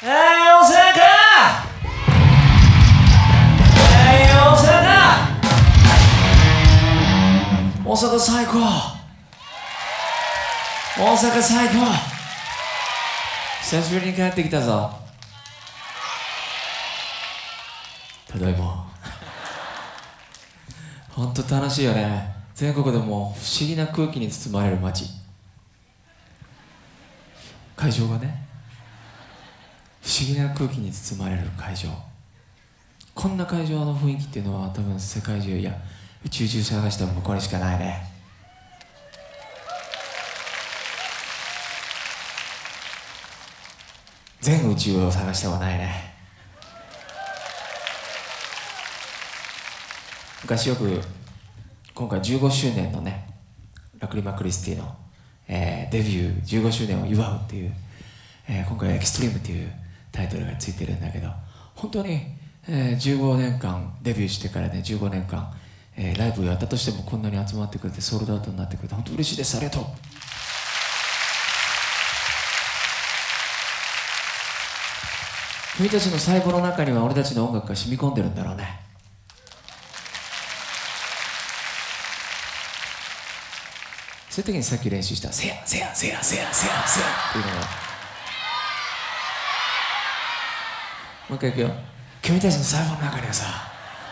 大阪、大阪最高!大阪最高!久しぶりに帰ってきたぞ。ただいま。本当楽しいよね。全国でも不思議な空気に包まれる街。会場がね。思議な空気に包まれる会場。こんな会場の雰囲気っていうのは多分世界中いや宇宙中探してもこれしかないね。全宇宙を探してはないね。昔よく今回15周年のねラクリマ・クリスティの、えーデビュー15周年を祝うっていう、えー今回「エクストリーム」っていうタイトルがついてるんだけど本当に、えー15年間デビューしてからね15年間、えーライブやったとしてもこんなに集まってくれてソールドアウトになってくれて本当嬉しいです。ありがとう。君たちの細胞の中には俺たちの音楽が染み込んでるんだろうね。そういう時にさっき練習した「せやせやせやせやせやせや」っていうのがもう一回いくよ。君たちの細胞の中にはさ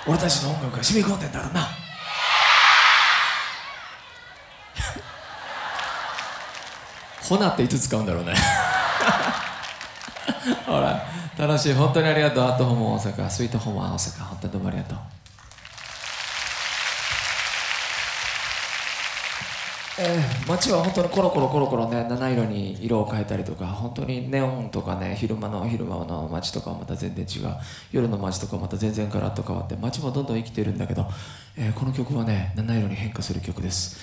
俺たちの音楽が染み込んでんだろうな。ほなっていつ使うんだろうね。ほら楽しい。本当にありがとう。アットホーム大阪。スイートホーム大阪。本当にどうもありがとうえー、街は本当にコロコロコロコロね七色に色を変えたりとか本当にネオンとかね昼間の昼間の街とかはまた全然違う。夜の街とかまた全然ガラッと変わって街もどんどん生きてるんだけど、えーこの曲はね七色に変化する曲です。